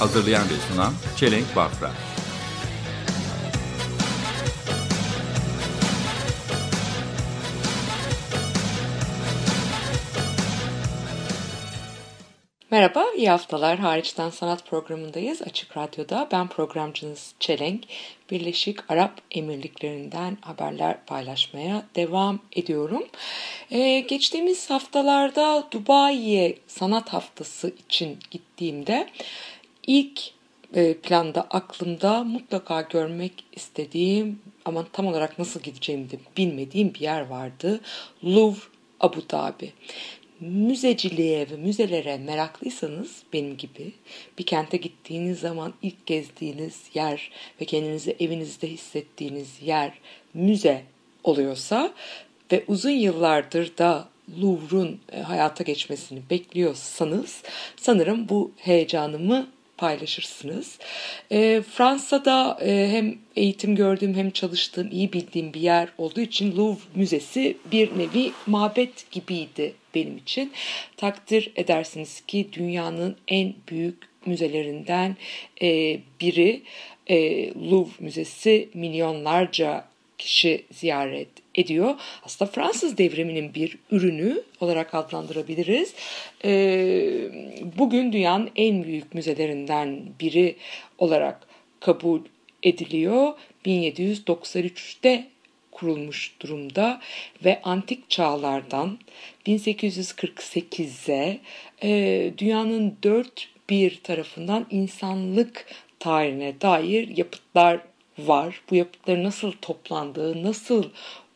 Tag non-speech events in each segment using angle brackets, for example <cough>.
Hazırlayan ve sunan Çelenk Bafra Merhaba, iyi haftalar. Hariçten Sanat programındayız. Açık Radyo'da ben programcınız Çelenk. Birleşik Arap Emirlikleri'nden haberler paylaşmaya devam ediyorum. Ee, geçtiğimiz haftalarda Dubai'ye sanat haftası için gittiğimde ilk e, planda aklımda mutlaka görmek istediğim ama tam olarak nasıl gideceğimi de bilmediğim bir yer vardı. Louvre Abu Dhabi müzeciliğe ve müzelere meraklıysanız benim gibi bir kente gittiğiniz zaman ilk gezdiğiniz yer ve kendinizi evinizde hissettiğiniz yer müze oluyorsa ve uzun yıllardır da Louvre'un e, hayata geçmesini bekliyorsanız sanırım bu heyecanımı paylaşırsınız. E, Fransa'da e, hem eğitim gördüğüm hem çalıştığım iyi bildiğim bir yer olduğu için Louvre Müzesi bir nevi mabet gibiydi benim için. Takdir edersiniz ki dünyanın en büyük müzelerinden e, biri e, Louvre Müzesi milyonlarca kişi ziyaret ediyor. Aslında Fransız devriminin bir ürünü olarak adlandırabiliriz. Ee, bugün dünyanın en büyük müzelerinden biri olarak kabul ediliyor. 1793'te kurulmuş durumda ve antik çağlardan 1848'e e, dünyanın dört bir tarafından insanlık tarihine dair yapıtlar var. Bu yapıtların nasıl toplandığı, nasıl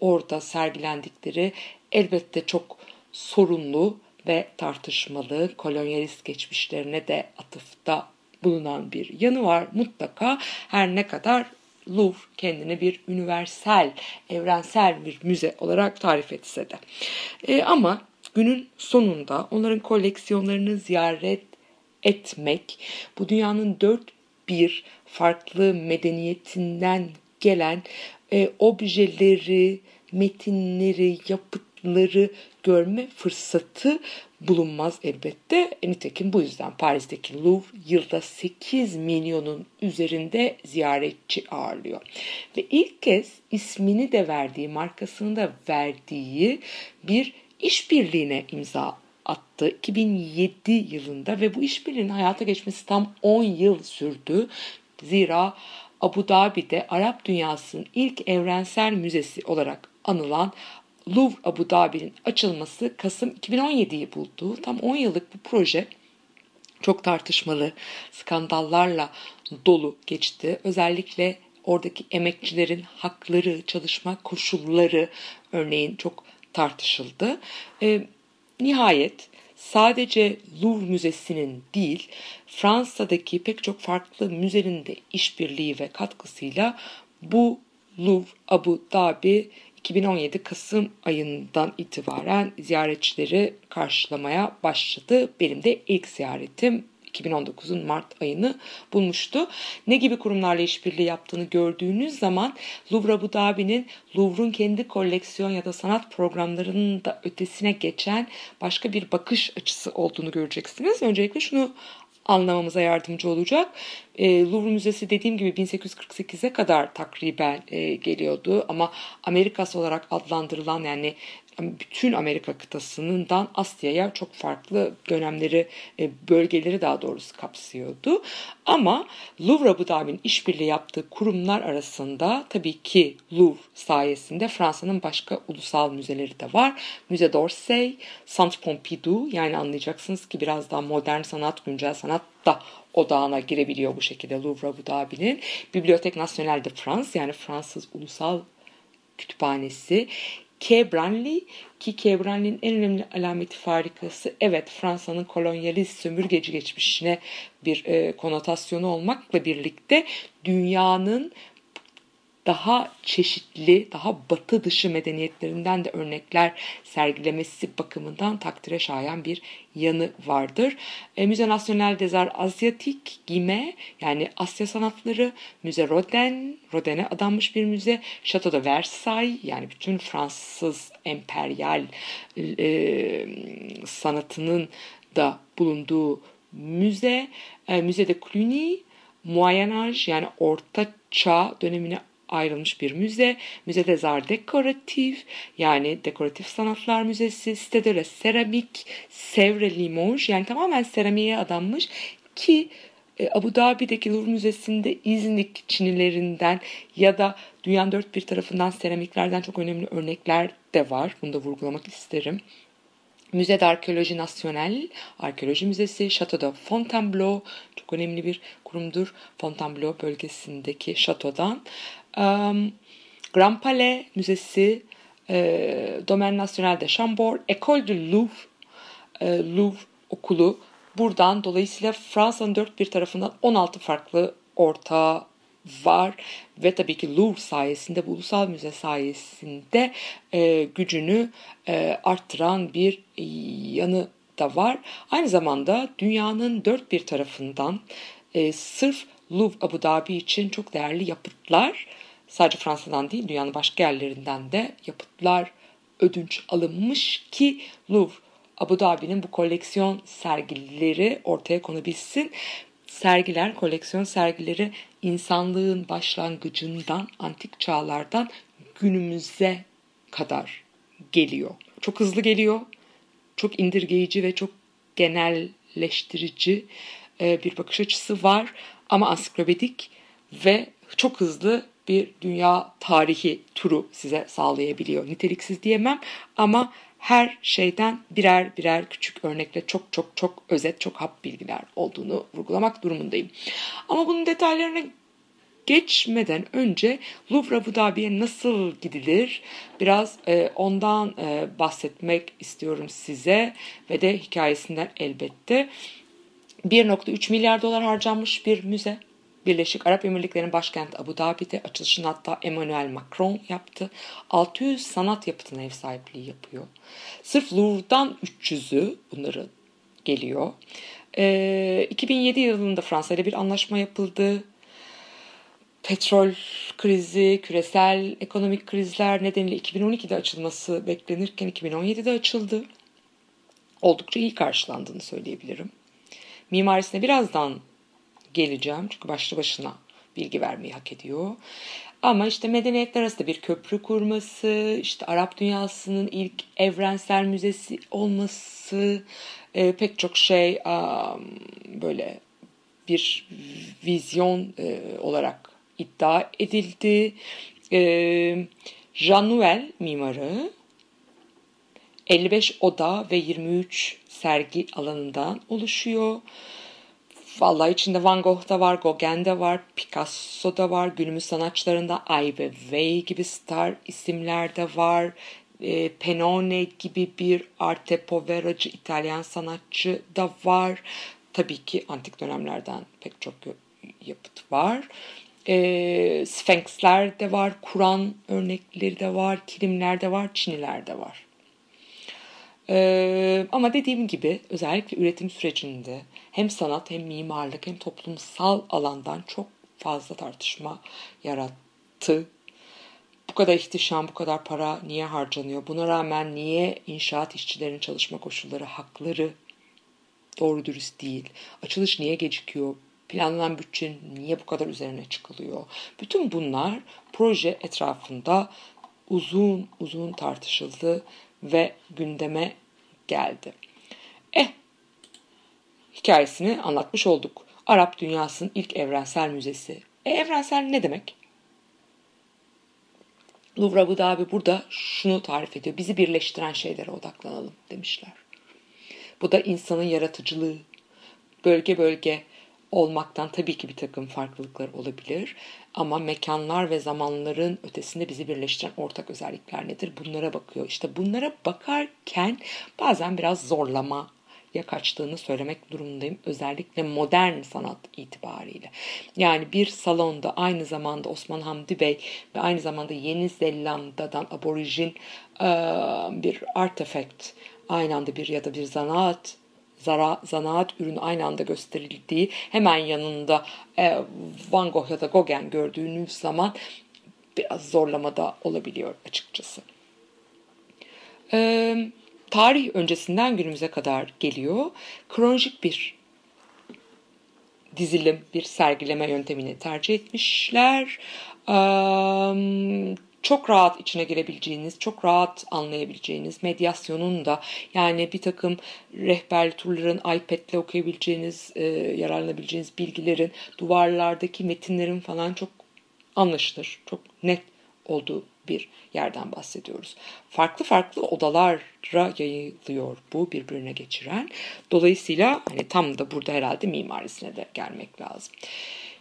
orada sergilendikleri elbette çok sorunlu ve tartışmalı. Kolonyalist geçmişlerine de atıfta bulunan bir yanı var mutlaka. Her ne kadar Louvre kendini bir üniversal, evrensel bir müze olarak tarif etse de. E, ama günün sonunda onların koleksiyonlarını ziyaret etmek, bu dünyanın dört bir farklı medeniyetinden gelen e, objeleri, metinleri, yapıtları görme fırsatı bulunmaz elbette. E, nitekim bu yüzden Paris'teki Louvre yılda 8 milyonun üzerinde ziyaretçi ağırlıyor. Ve ilk kez ismini de verdiği, markasını da verdiği bir işbirliğine imza attı 2007 yılında ve bu işbirliğinin hayata geçmesi tam 10 yıl sürdü. Zira Abu Dhabi'de Arap dünyasının ilk evrensel müzesi olarak anılan Louvre Abu Dhabi'nin açılması Kasım 2017'yi buldu. Tam 10 yıllık bu proje çok tartışmalı, skandallarla dolu geçti. Özellikle oradaki emekçilerin hakları, çalışma koşulları örneğin çok tartışıldı. E, nihayet sadece Louvre Müzesi'nin değil, Fransa'daki pek çok farklı müzenin de işbirliği ve katkısıyla bu Louvre Abu Dhabi 2017 Kasım ayından itibaren ziyaretçileri karşılamaya başladı. Benim de ilk ziyaretim 2019'un Mart ayını bulmuştu. Ne gibi kurumlarla işbirliği yaptığını gördüğünüz zaman Louvre Abu Dhabi'nin Louvre'un kendi koleksiyon ya da sanat programlarının da ötesine geçen başka bir bakış açısı olduğunu göreceksiniz. Öncelikle şunu anlamamıza yardımcı olacak. E, Louvre Müzesi dediğim gibi 1848'e kadar takriben e, geliyordu ama Amerikas olarak adlandırılan yani bütün Amerika kıtasından Asya'ya çok farklı dönemleri, e, bölgeleri daha doğrusu kapsıyordu. Ama Louvre Abu Dhabi'nin işbirliği yaptığı kurumlar arasında tabii ki Louvre sayesinde Fransa'nın başka ulusal müzeleri de var. Müze d'Orsay, Saint Pompidou yani anlayacaksınız ki biraz daha modern sanat, güncel sanat da odağına girebiliyor bu şekilde Louvre Abu Dhabi'nin. Bibliothèque Nationale de France yani Fransız Ulusal Kütüphanesi K. Branly ki K. Branly'nin en önemli alameti farikası evet Fransa'nın kolonyalist sömürgeci geçmişine bir e, konotasyonu olmakla birlikte dünyanın daha çeşitli, daha batı dışı medeniyetlerinden de örnekler sergilemesi bakımından takdire şayan bir yanı vardır. E, Müze National des Arts Asiatiques, GİME yani Asya sanatları, Müze Rodin, Rodin'e adanmış bir müze, Chateau de Versailles yani bütün Fransız emperyal e, sanatının da bulunduğu müze, e, Müze de Cluny, Moyen Âge yani Orta Çağ dönemine ayrılmış bir müze. Müze des Arts Dekoratif yani Dekoratif Sanatlar Müzesi, Cité de la Céramique, Sèvres Limoges yani tamamen seramiğe adanmış ki e, Abu Dhabi'deki Louvre Müzesi'nde İznik çinilerinden ya da dünyanın dört bir tarafından seramiklerden çok önemli örnekler de var. Bunu da vurgulamak isterim. Müze d'Arkeoloji Nasyonel, Arkeoloji Müzesi, de Fontainebleau, çok önemli bir kurumdur. Fontainebleau bölgesindeki şatodan. Um, Grand Palais Müzesi, e, Domaine National de Chambord, École de Louvre, e, Louvre Okulu. Buradan dolayısıyla Fransa'nın dört bir tarafından 16 farklı ortağı var ve tabii ki Louvre sayesinde bu ulusal müze sayesinde e, gücünü e, arttıran bir yanı da var. Aynı zamanda dünyanın dört bir tarafından e, sırf Louvre Abu Dhabi için çok değerli yapıtlar sadece Fransa'dan değil dünyanın başka yerlerinden de yapıtlar ödünç alınmış ki Louvre Abu Dhabi'nin bu koleksiyon sergileri ortaya konabilsin. Sergiler, koleksiyon sergileri insanlığın başlangıcından, antik çağlardan günümüze kadar geliyor. Çok hızlı geliyor, çok indirgeyici ve çok genelleştirici e, bir bakış açısı var. Ama ansiklopedik ve çok hızlı bir dünya tarihi turu size sağlayabiliyor. Niteliksiz diyemem ama her şeyden birer birer küçük örnekle çok çok çok özet, çok hap bilgiler olduğunu vurgulamak durumundayım. Ama bunun detaylarına geçmeden önce Louvre Abu Dhabi'ye nasıl gidilir biraz e, ondan e, bahsetmek istiyorum size ve de hikayesinden elbette. 1.3 milyar dolar harcanmış bir müze. Birleşik Arap Emirlikleri'nin başkenti Abu Dhabi'de açılışını hatta Emmanuel Macron yaptı. 600 sanat yapıtına ev sahipliği yapıyor. Sırf Louvre'dan 300'ü bunları geliyor. Ee, 2007 yılında Fransa ile bir anlaşma yapıldı. Petrol krizi, küresel ekonomik krizler nedeniyle 2012'de açılması beklenirken 2017'de açıldı. Oldukça iyi karşılandığını söyleyebilirim. Mimarisine birazdan geleceğim. Çünkü başlı başına bilgi vermeyi hak ediyor. Ama işte medeniyetler arasında bir köprü kurması, işte Arap dünyasının ilk evrensel müzesi olması, e, pek çok şey um, böyle bir vizyon e, olarak iddia edildi. E, Jean Nouvel mimarı 55 oda ve 23 sergi alanından oluşuyor. Vallahi içinde Van Gogh da var, Gauguin de var, Picasso da var. Günümüz sanatçılarında Ai Weiwei gibi star isimler de var. E, Penone gibi bir arte poveracı İtalyan sanatçı da var. Tabii ki antik dönemlerden pek çok yapıt var. E, Sphinxler de var, Kur'an örnekleri de var, kilimler de var, çiniler de var. Ee, ama dediğim gibi özellikle üretim sürecinde hem sanat hem mimarlık hem toplumsal alandan çok fazla tartışma yarattı. Bu kadar ihtişam, bu kadar para niye harcanıyor? Buna rağmen niye inşaat işçilerinin çalışma koşulları, hakları doğru dürüst değil? Açılış niye gecikiyor? Planlanan bütçenin niye bu kadar üzerine çıkılıyor? Bütün bunlar proje etrafında uzun uzun tartışıldı ve gündeme geldi. Eh, hikayesini anlatmış olduk. Arap dünyasının ilk evrensel müzesi. E, evrensel ne demek? Louvre Abu Dhabi burada şunu tarif ediyor. Bizi birleştiren şeylere odaklanalım demişler. Bu da insanın yaratıcılığı, bölge bölge olmaktan tabii ki bir takım farklılıklar olabilir. Ama mekanlar ve zamanların ötesinde bizi birleştiren ortak özellikler nedir? Bunlara bakıyor. İşte bunlara bakarken bazen biraz zorlama ya kaçtığını söylemek durumundayım. Özellikle modern sanat itibariyle. Yani bir salonda aynı zamanda Osman Hamdi Bey ve aynı zamanda Yeni Zelanda'dan aborijin bir artifact aynı anda bir ya da bir zanaat zara, zanaat ürünü aynı anda gösterildiği hemen yanında e, Van Gogh ya da Gauguin gördüğünüz zaman biraz zorlamada olabiliyor açıkçası. E, tarih öncesinden günümüze kadar geliyor. Kronolojik bir dizilim, bir sergileme yöntemini tercih etmişler. Çok rahat içine girebileceğiniz, çok rahat anlayabileceğiniz, medyasyonun da yani bir takım rehber turların iPad'le okuyabileceğiniz, e, yararlanabileceğiniz bilgilerin, duvarlardaki metinlerin falan çok anlaşılır, çok net olduğu bir yerden bahsediyoruz. Farklı farklı odalara yayılıyor bu birbirine geçiren. Dolayısıyla hani tam da burada herhalde mimarisine de gelmek lazım.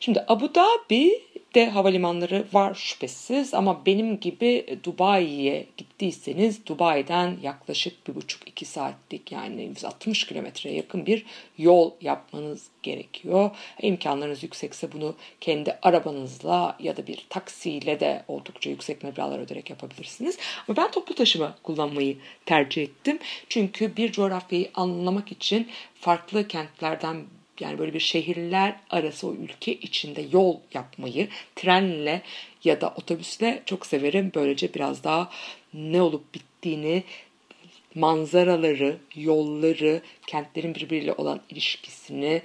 Şimdi Abu Dhabi de havalimanları var şüphesiz ama benim gibi Dubai'ye gittiyseniz Dubai'den yaklaşık bir buçuk iki saatlik yani 160 kilometreye yakın bir yol yapmanız gerekiyor. İmkanlarınız yüksekse bunu kendi arabanızla ya da bir taksiyle de oldukça yüksek meblağlar öderek yapabilirsiniz. Ama ben toplu taşıma kullanmayı tercih ettim. Çünkü bir coğrafyayı anlamak için farklı kentlerden yani böyle bir şehirler arası o ülke içinde yol yapmayı trenle ya da otobüsle çok severim. Böylece biraz daha ne olup bittiğini manzaraları, yolları, kentlerin birbiriyle olan ilişkisini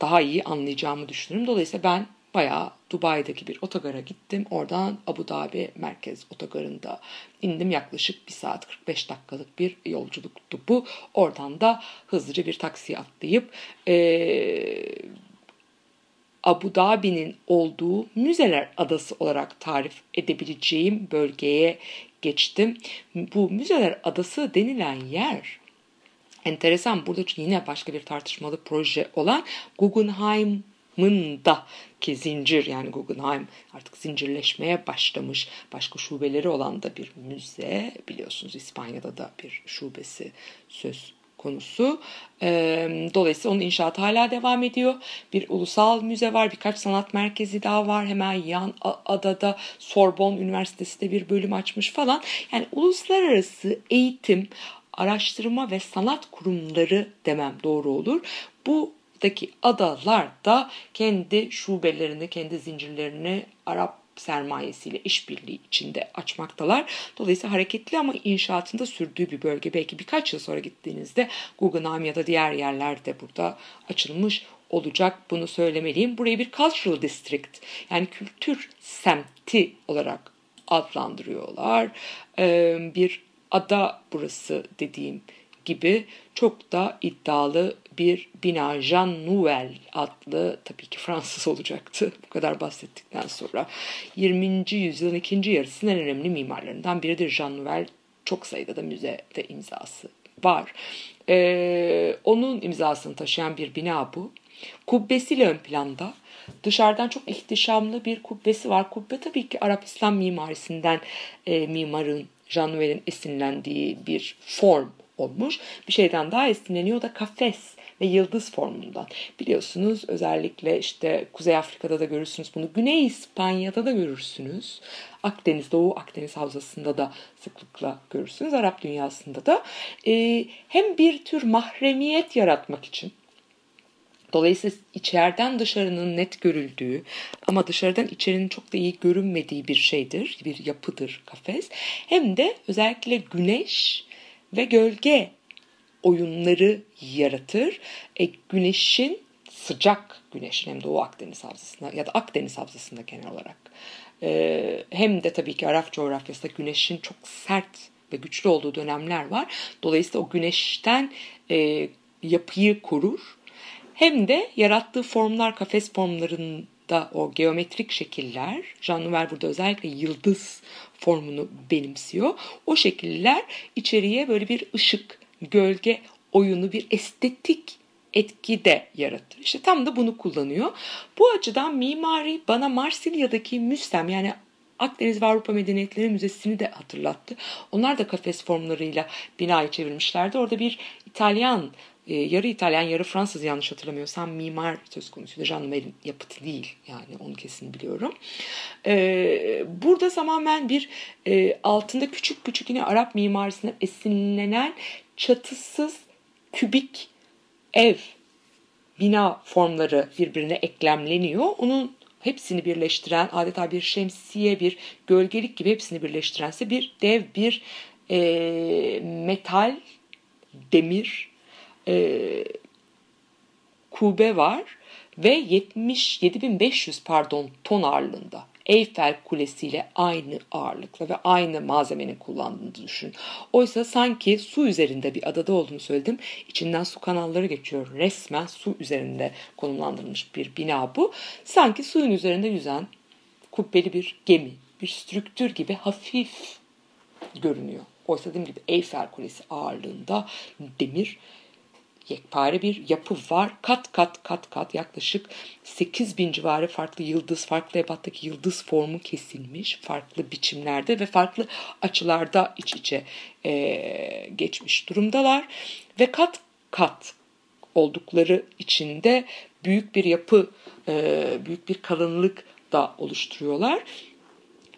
daha iyi anlayacağımı düşünüyorum. Dolayısıyla ben bayağı Dubai'deki bir otogara gittim. Oradan Abu Dhabi merkez otogarında indim. Yaklaşık bir saat 45 dakikalık bir yolculuktu bu. Oradan da hızlıca bir taksiye atlayıp ee, Abu Dhabi'nin olduğu müzeler adası olarak tarif edebileceğim bölgeye geçtim. Bu müzeler adası denilen yer enteresan. Burada yine başka bir tartışmalı proje olan Guggenheim da ki zincir yani Guggenheim artık zincirleşmeye başlamış başka şubeleri olan da bir müze biliyorsunuz İspanya'da da bir şubesi söz konusu. Dolayısıyla onun inşaatı hala devam ediyor. Bir ulusal müze var, birkaç sanat merkezi daha var. Hemen yan adada Sorbonne Üniversitesi de bir bölüm açmış falan. Yani uluslararası eğitim, araştırma ve sanat kurumları demem doğru olur. Bu daki adalar da kendi şubelerini, kendi zincirlerini Arap sermayesiyle işbirliği içinde açmaktalar. Dolayısıyla hareketli ama inşaatında sürdüğü bir bölge. Belki birkaç yıl sonra gittiğinizde Guggenheim ya da diğer yerler de burada açılmış olacak. Bunu söylemeliyim. Burayı bir cultural district yani kültür semti olarak adlandırıyorlar. Bir ada burası dediğim gibi çok da iddialı bir bina Jean Nouvel adlı tabii ki Fransız <laughs> olacaktı bu kadar bahsettikten sonra. 20. yüzyılın ikinci yarısının en önemli mimarlarından biridir Jean Nouvel. Çok sayıda da müzede imzası var. Ee, onun imzasını taşıyan bir bina bu. Kubbesiyle ön planda. Dışarıdan çok ihtişamlı bir kubbesi var. Kubbe tabii ki Arap İslam mimarisinden e, mimarın Jean Nouvel'in esinlendiği bir form olmuş. Bir şeyden daha esinleniyor da kafes ve yıldız formundan. Biliyorsunuz özellikle işte Kuzey Afrika'da da görürsünüz bunu. Güney İspanya'da da görürsünüz. Akdeniz, Doğu Akdeniz Havzası'nda da sıklıkla görürsünüz. Arap dünyasında da. Ee, hem bir tür mahremiyet yaratmak için Dolayısıyla içeriden dışarının net görüldüğü ama dışarıdan içerinin çok da iyi görünmediği bir şeydir, bir yapıdır kafes. Hem de özellikle güneş ve gölge oyunları yaratır. E, güneşin sıcak güneşin hem Doğu Akdeniz Havzasında ya da Akdeniz Havzasında genel olarak e, hem de tabii ki Arap coğrafyasında güneşin çok sert ve güçlü olduğu dönemler var. Dolayısıyla o güneşten e, yapıyı korur. Hem de yarattığı formlar, kafes formlarında o geometrik şekiller, Jean Nouvel burada özellikle yıldız formunu benimsiyor. O şekiller içeriye böyle bir ışık, gölge oyunu, bir estetik etki de yaratır. İşte tam da bunu kullanıyor. Bu açıdan mimari bana Marsilya'daki Müstem yani Akdeniz ve Avrupa Medeniyetleri Müzesi'ni de hatırlattı. Onlar da kafes formlarıyla binayı çevirmişlerdi. Orada bir İtalyan, e, yarı İtalyan yarı Fransız yanlış hatırlamıyorsam mimar söz konusuydu. Jean Nouvel'in yapıtı değil yani onu kesin biliyorum. E, burada tamamen bir e, altında küçük küçük yine Arap mimarisinden esinlenen çatısız kübik ev bina formları birbirine eklemleniyor. Onun hepsini birleştiren adeta bir şemsiye bir gölgelik gibi hepsini birleştirense bir dev bir e, metal demir e, kube var ve 77.500 pardon ton ağırlığında. Eyfel Kulesi ile aynı ağırlıkla ve aynı malzemenin kullandığını düşün. Oysa sanki su üzerinde bir adada olduğunu söyledim. İçinden su kanalları geçiyor. Resmen su üzerinde konumlandırılmış bir bina bu. Sanki suyun üzerinde yüzen kubbeli bir gemi, bir strüktür gibi hafif görünüyor. Oysa dediğim gibi Eyfel Kulesi ağırlığında demir yekpare bir yapı var. Kat kat kat kat yaklaşık 8 bin civarı farklı yıldız, farklı ebattaki yıldız formu kesilmiş. Farklı biçimlerde ve farklı açılarda iç içe e, geçmiş durumdalar. Ve kat kat oldukları içinde büyük bir yapı, e, büyük bir kalınlık da oluşturuyorlar.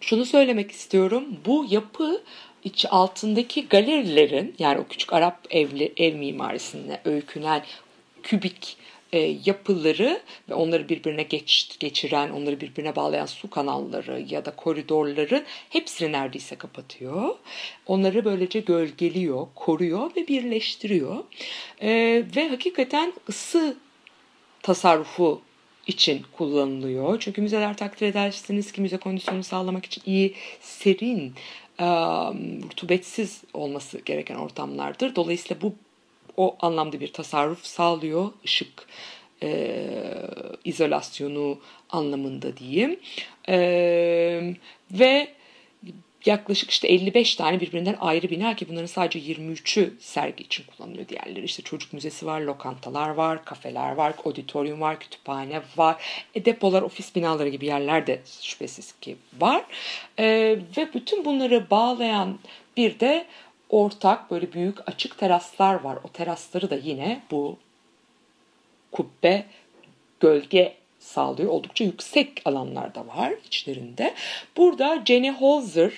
Şunu söylemek istiyorum. Bu yapı iç altındaki galerilerin yani o küçük Arap evli ev mimarisine öykünen kübik e, yapıları ve onları birbirine geç, geçiren, onları birbirine bağlayan su kanalları ya da koridorların hepsini neredeyse kapatıyor. Onları böylece gölgeliyor, koruyor ve birleştiriyor. E, ve hakikaten ısı tasarrufu için kullanılıyor. Çünkü müzeler takdir edersiniz ki müze kondisyonunu sağlamak için iyi, serin, rutubetsiz olması gereken ortamlardır. Dolayısıyla bu o anlamda bir tasarruf sağlıyor. Işık e, izolasyonu anlamında diyeyim. E, ve yaklaşık işte 55 tane birbirinden ayrı bina ki bunların sadece 23'ü sergi için kullanılıyor. Diğerleri işte çocuk müzesi var, lokantalar var, kafeler var, auditorium var, kütüphane var. E, depolar, ofis binaları gibi yerler de şüphesiz ki var. E, ve bütün bunları bağlayan bir de ortak böyle büyük açık teraslar var. O terasları da yine bu kubbe gölge sağlıyor. Oldukça yüksek alanlarda var içlerinde. Burada Jenny Holzer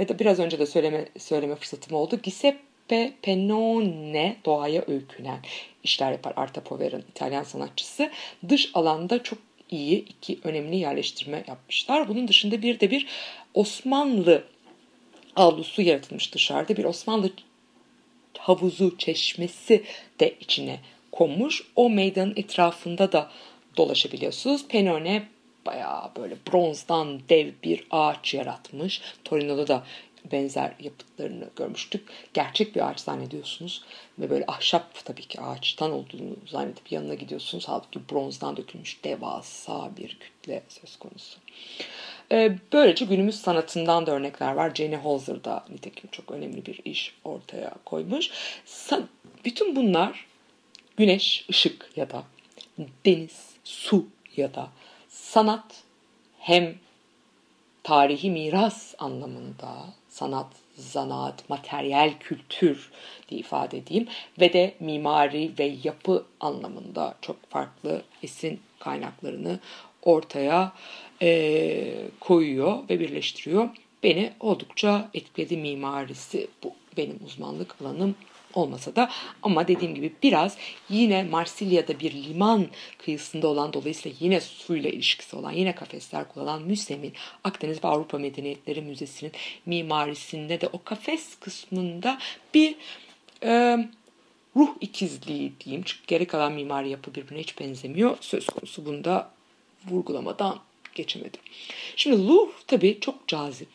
ve de biraz önce de söyleme, söyleme fırsatım oldu. Giuseppe Pennone doğaya öykünen işler yapar Arta Pover'in İtalyan sanatçısı. Dış alanda çok iyi iki önemli yerleştirme yapmışlar. Bunun dışında bir de bir Osmanlı avlusu yaratılmış dışarıda. Bir Osmanlı havuzu, çeşmesi de içine konmuş. O meydanın etrafında da dolaşabiliyorsunuz. Penone bayağı böyle bronzdan dev bir ağaç yaratmış. Torino'da da benzer yapıtlarını görmüştük. Gerçek bir ağaç zannediyorsunuz ve böyle ahşap tabii ki ağaçtan olduğunu zannedip yanına gidiyorsunuz. Halbuki bronzdan dökülmüş devasa bir kütle söz konusu. Ee, böylece günümüz sanatından da örnekler var. Jenny Holzer da nitekim çok önemli bir iş ortaya koymuş. Bütün bunlar güneş, ışık ya da deniz, su ya da sanat hem tarihi miras anlamında sanat, zanaat, materyal kültür diye ifade edeyim ve de mimari ve yapı anlamında çok farklı esin kaynaklarını ortaya e, koyuyor ve birleştiriyor. Beni oldukça etkiledi mimarisi bu benim uzmanlık alanım olmasa da ama dediğim gibi biraz yine Marsilya'da bir liman kıyısında olan dolayısıyla yine suyla ilişkisi olan yine kafesler kullanan Müsem'in Akdeniz ve Avrupa Medeniyetleri Müzesi'nin mimarisinde de o kafes kısmında bir e, ruh ikizliği diyeyim. Çünkü geri kalan mimari yapı birbirine hiç benzemiyor. Söz konusu bunda vurgulamadan geçemedim. Şimdi Louvre tabii çok cazip.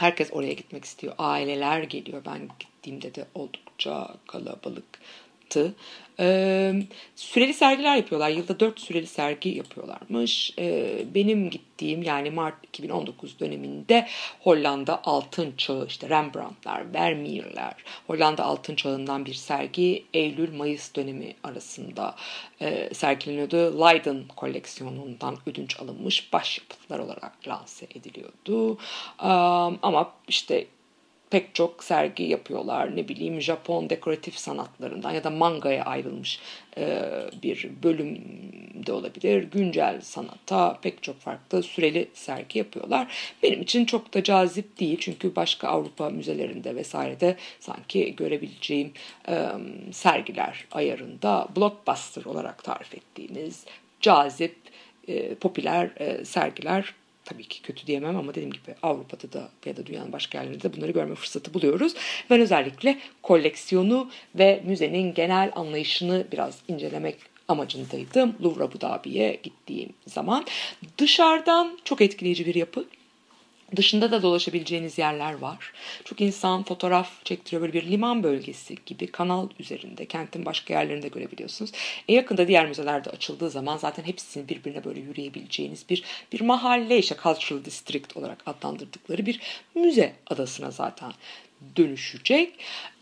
Herkes oraya gitmek istiyor. Aileler geliyor. Ben gittiğimde de oldukça kalabalık arttı. Ee, süreli sergiler yapıyorlar. Yılda 4 süreli sergi yapıyorlarmış. Ee, benim gittiğim yani Mart 2019 döneminde Hollanda Altın Çağı işte Rembrandtlar, Vermeer'ler Hollanda Altın Çağı'ndan bir sergi Eylül-Mayıs dönemi arasında e, sergileniyordu. Leiden koleksiyonundan ödünç alınmış başyapıtlar olarak lanse ediliyordu. Um, ama işte pek çok sergi yapıyorlar. Ne bileyim Japon dekoratif sanatlarından ya da mangaya ayrılmış e, bir bölüm de olabilir. Güncel sanata pek çok farklı süreli sergi yapıyorlar. Benim için çok da cazip değil çünkü başka Avrupa müzelerinde vesairede sanki görebileceğim e, sergiler ayarında blockbuster olarak tarif ettiğimiz cazip, e, popüler e, sergiler tabii ki kötü diyemem ama dediğim gibi Avrupa'da da ya da dünyanın başka yerlerinde de bunları görme fırsatı buluyoruz. Ben özellikle koleksiyonu ve müzenin genel anlayışını biraz incelemek amacındaydım Louvre Abu Dhabi'ye gittiğim zaman. Dışarıdan çok etkileyici bir yapı. Dışında da dolaşabileceğiniz yerler var. Çok insan fotoğraf çektiriyor böyle bir liman bölgesi gibi kanal üzerinde kentin başka yerlerinde görebiliyorsunuz. E yakında diğer müzelerde açıldığı zaman zaten hepsini birbirine böyle yürüyebileceğiniz bir bir mahalle işte cultural district olarak adlandırdıkları bir müze adasına zaten dönüşecek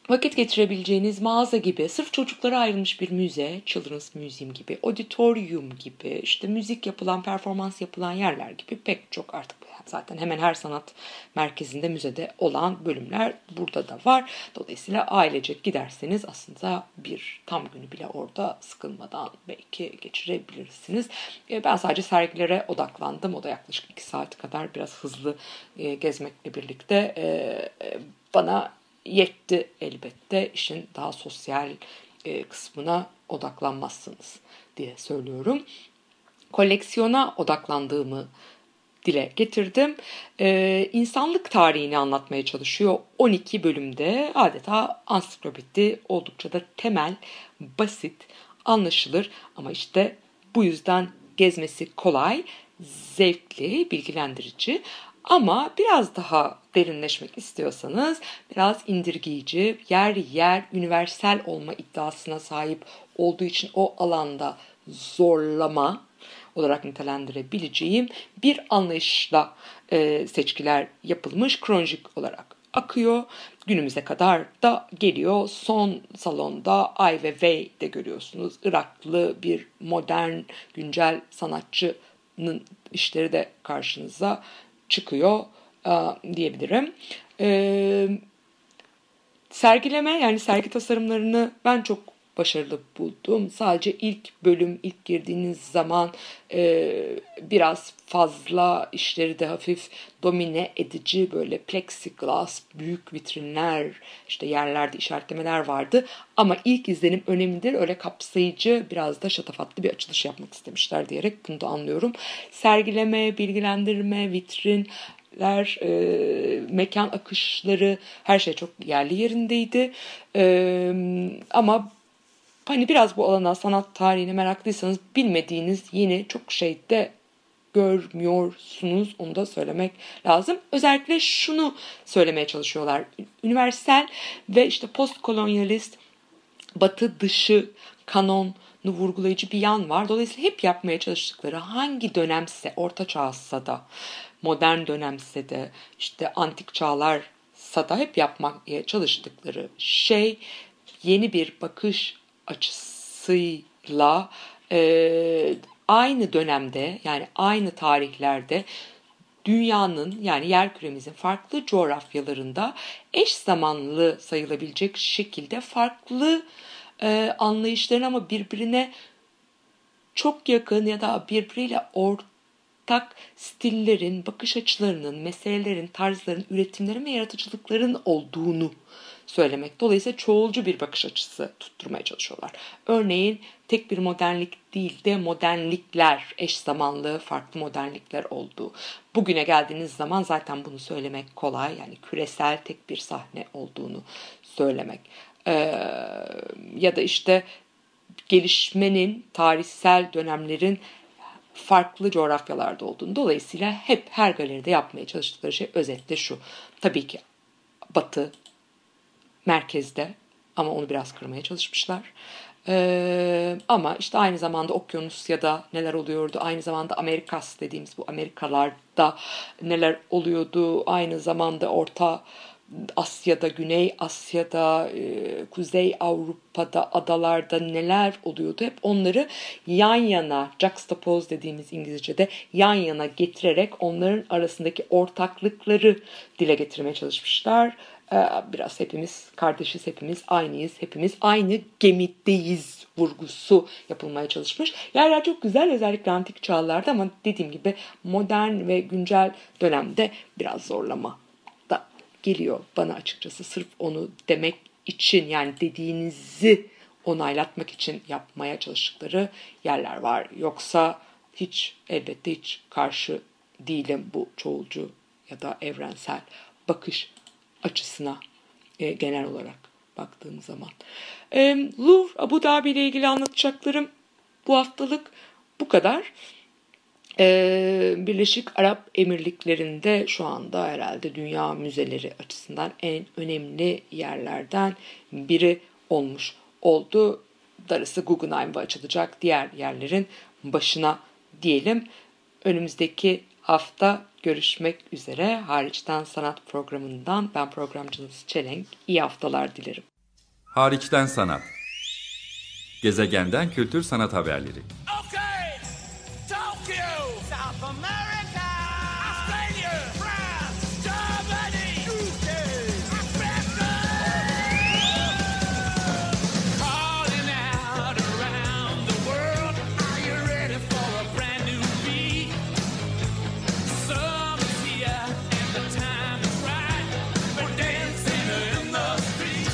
vakit geçirebileceğiniz mağaza gibi, sırf çocuklara ayrılmış bir müze, Children's Museum gibi, auditorium gibi, işte müzik yapılan, performans yapılan yerler gibi pek çok artık zaten hemen her sanat merkezinde müzede olan bölümler burada da var. Dolayısıyla ailecek giderseniz aslında bir tam günü bile orada sıkılmadan belki geçirebilirsiniz. E, ben sadece sergilere odaklandım. O da yaklaşık iki saat kadar biraz hızlı e, gezmekle birlikte e, bana yetti elbette. İşin daha sosyal kısmına odaklanmazsınız diye söylüyorum. Koleksiyona odaklandığımı dile getirdim. Ee, insanlık tarihini anlatmaya çalışıyor. 12 bölümde adeta ansiklopedi oldukça da temel, basit, anlaşılır ama işte bu yüzden gezmesi kolay, zevkli, bilgilendirici. Ama biraz daha derinleşmek istiyorsanız biraz indirgeyici, yer yer universal olma iddiasına sahip olduğu için o alanda zorlama olarak nitelendirebileceğim bir anlayışla e, seçkiler yapılmış kronolojik olarak akıyor. Günümüze kadar da geliyor. Son salonda Ay ve Vey de görüyorsunuz. Iraklı bir modern güncel sanatçının işleri de karşınıza çıkıyor e, diyebilirim. E, sergileme yani sergi tasarımlarını ben çok başarılı buldum. Sadece ilk bölüm, ilk girdiğiniz zaman e, biraz fazla işleri de hafif domine edici böyle plexiglass, büyük vitrinler, işte yerlerde işaretlemeler vardı. Ama ilk izlenim önemlidir. Öyle kapsayıcı, biraz da şatafatlı bir açılış yapmak istemişler diyerek bunu da anlıyorum. Sergileme, bilgilendirme, vitrin, e, mekan akışları her şey çok yerli yerindeydi. E, ama Hani biraz bu alana sanat tarihine meraklıysanız bilmediğiniz yeni çok şey de görmüyorsunuz. Onu da söylemek lazım. Özellikle şunu söylemeye çalışıyorlar. Üniversal ve işte postkolonyalist batı dışı kanonu vurgulayıcı bir yan var. Dolayısıyla hep yapmaya çalıştıkları hangi dönemse, orta çağsa da, modern dönemse de, işte antik çağlarsa da hep yapmaya çalıştıkları şey yeni bir bakış açısıyla e, aynı dönemde yani aynı tarihlerde dünyanın yani yer küremizin farklı coğrafyalarında eş zamanlı sayılabilecek şekilde farklı e, anlayışların ama birbirine çok yakın ya da birbiriyle ortak stillerin, bakış açılarının, meselelerin, tarzların, üretimlerin ve yaratıcılıkların olduğunu söylemek. Dolayısıyla çoğulcu bir bakış açısı tutturmaya çalışıyorlar. Örneğin tek bir modernlik değil de modernlikler, eş zamanlı farklı modernlikler olduğu. Bugüne geldiğiniz zaman zaten bunu söylemek kolay. Yani küresel tek bir sahne olduğunu söylemek. Ee, ya da işte gelişmenin tarihsel dönemlerin farklı coğrafyalarda olduğunu. Dolayısıyla hep her galeride yapmaya çalıştıkları şey özetle şu. Tabii ki Batı, merkezde ama onu biraz kırmaya çalışmışlar. Ee, ama işte aynı zamanda Okyanusya'da neler oluyordu, aynı zamanda Amerikas dediğimiz bu Amerikalarda neler oluyordu, aynı zamanda Orta Asya'da, Güney Asya'da, e, Kuzey Avrupa'da, adalarda neler oluyordu hep onları yan yana, juxtapose dediğimiz İngilizce'de yan yana getirerek onların arasındaki ortaklıkları dile getirmeye çalışmışlar. Ee, biraz hepimiz kardeşiz, hepimiz aynıyız, hepimiz aynı gemideyiz vurgusu yapılmaya çalışmış. Yerler çok güzel özellikle antik çağlarda ama dediğim gibi modern ve güncel dönemde biraz zorlama da geliyor bana açıkçası sırf onu demek için yani dediğinizi onaylatmak için yapmaya çalıştıkları yerler var. Yoksa hiç elbette hiç karşı değilim bu çoğulcu ya da evrensel bakış açısına e, genel olarak baktığım zaman. E, Louvre, Abu Dhabi ile ilgili anlatacaklarım bu haftalık bu kadar. E, Birleşik Arap Emirlikleri'nde şu anda herhalde dünya müzeleri açısından en önemli yerlerden biri olmuş oldu. Darısı Guggenheim'de açılacak diğer yerlerin başına diyelim. Önümüzdeki hafta görüşmek üzere. Hariçten Sanat programından ben programcınız Çelenk. İyi haftalar dilerim. Hariçten Sanat Gezegenden Kültür Sanat Haberleri Okay, Tokyo, South America,